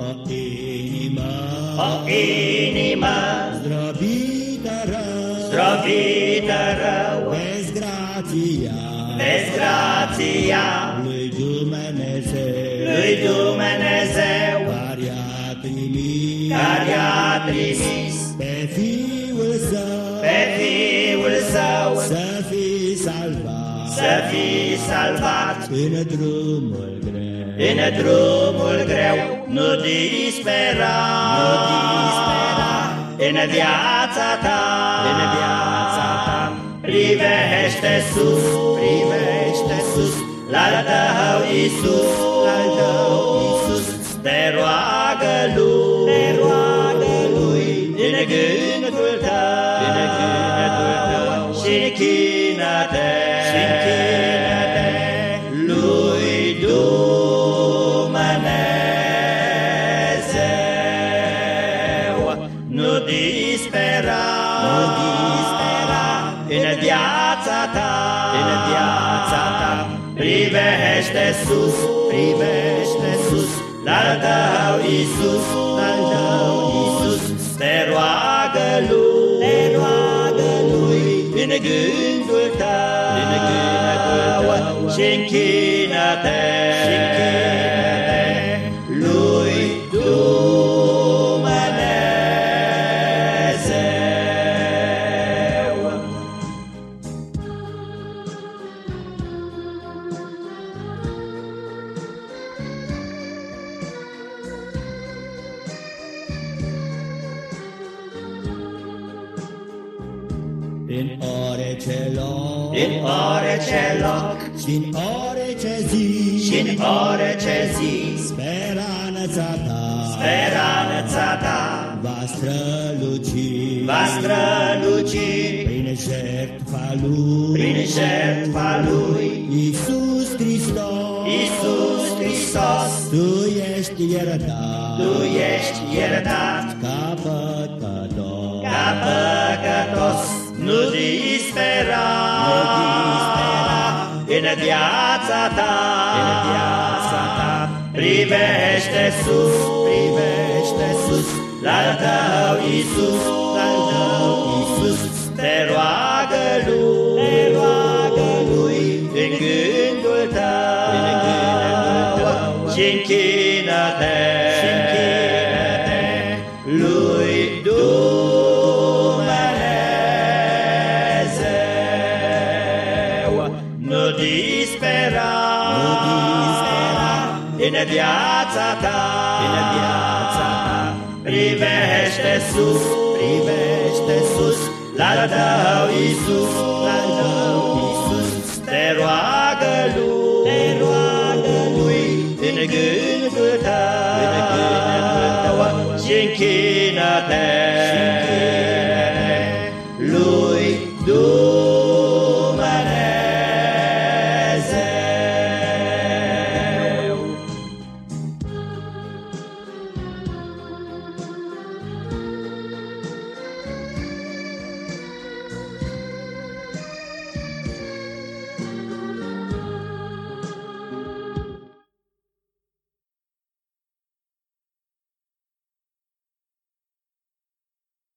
O inimă, o inimă zdrobită rău, zdrobită rău, vezi grația, vezi grația. Lui Dumnezeu, lui Dumnezeu, care a trimis, care a trimis. Pe Fiul Său, pe Fiul Său. Să fii salvat, să fii salvat. În drumul greu, în drumul greu. Nu dispera, nu dispera, în viața ta, în viața ta, privește sus, privește sus, la tău Iisus, la tău Iisus, te roagă lui, te roagă lui, din gândul tău, din gândul tău, și închină-te, ta, în viața ta, privește sus, privește sus, la tău Iisus, la tău Iisus, te roagă lui, te roagă lui, în gândul tău, din gândul tău, și închină-te, și închină-te în orice loc, În orice loc. Și în orice zi, și în orice zi, speranța ta, speranța ta va străluci, va străluci. Prin jertfa lui, prin jertfa lui. Iisus Hristos, Iisus Hristos, Tu ești iertat, Tu ești iertat în viața ta, în viața ta, privește sus, privește sus, la tău Iisus, la tău Iisus, te roagă lui, te roagă lui, în gândul tău, în gândul tău, și închină-te, și închină-te. Lui Dumnezeu. Dispera, Nu dispera, în viața ta, în viața ta, privește sus, privește sus, la tău Iisus, la tău Iisus, te roagă lui, te roagă lui, în gândul tău, în gândul tău, și închină-te, și închină-te